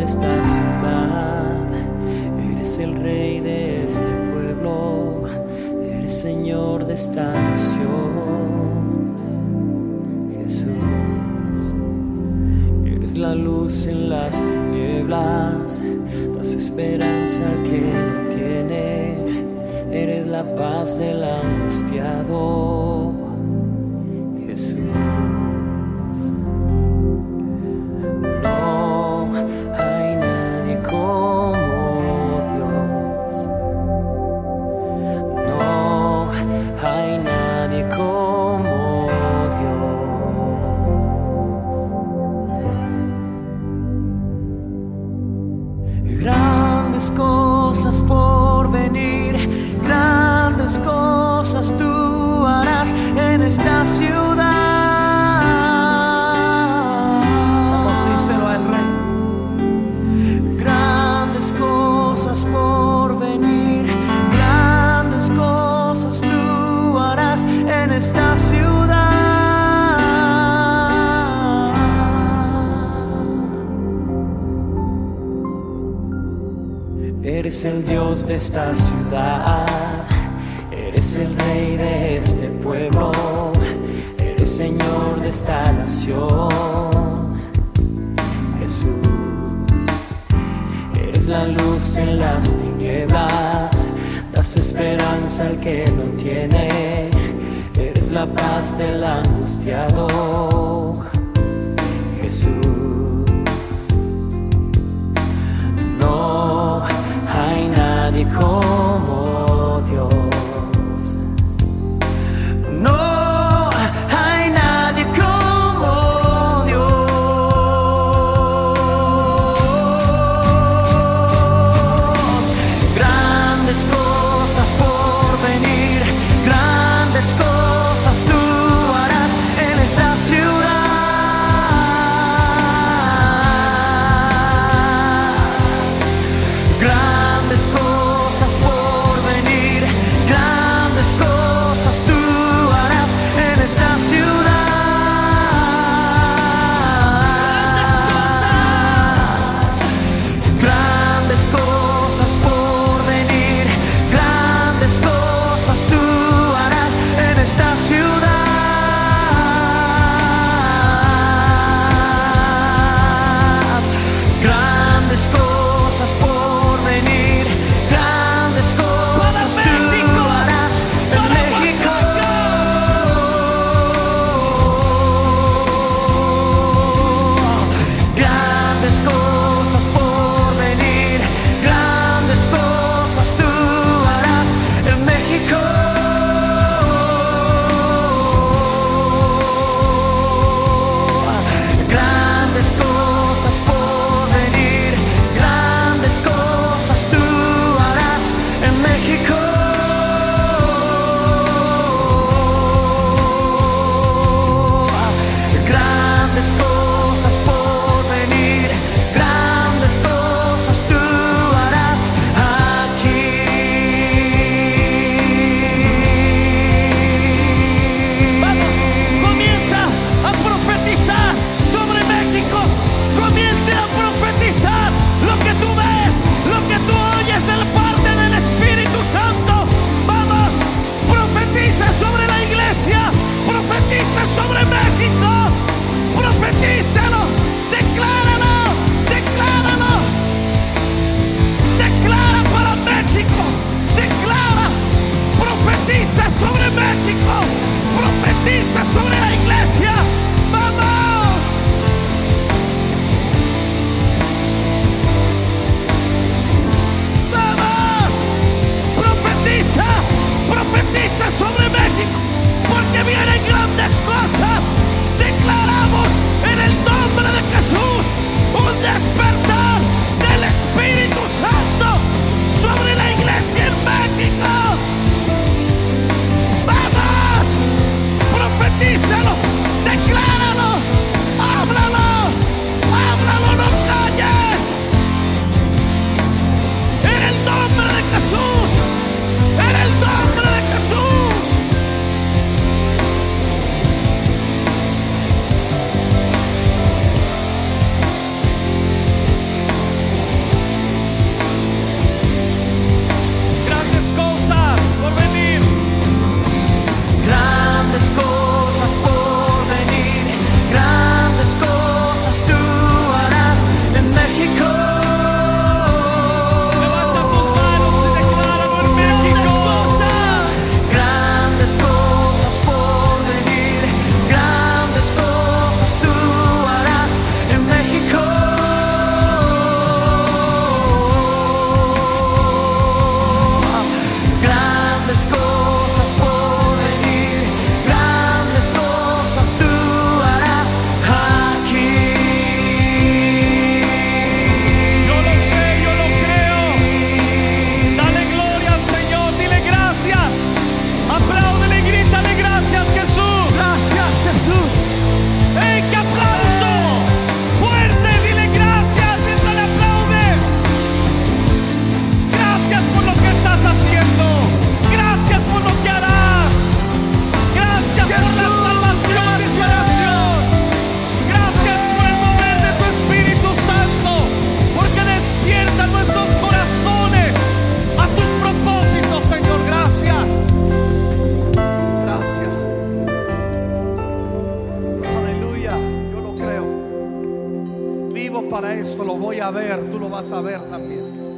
de esta ciudad, eres el rey de este pueblo, eres señor de esta nación. Jesús, eres la luz en las tinieblas, das esperanza que no tiene, eres la paz del angustiado. Eres el Dios de esta ciudad, eres el rey de este pueblo, eres Señor de esta nación. Jesús, eres la luz en las tinieblas, das esperanza al que no tiene, eres la paz del angustiado. Esto lo voy a ver, tú lo vas a ver también.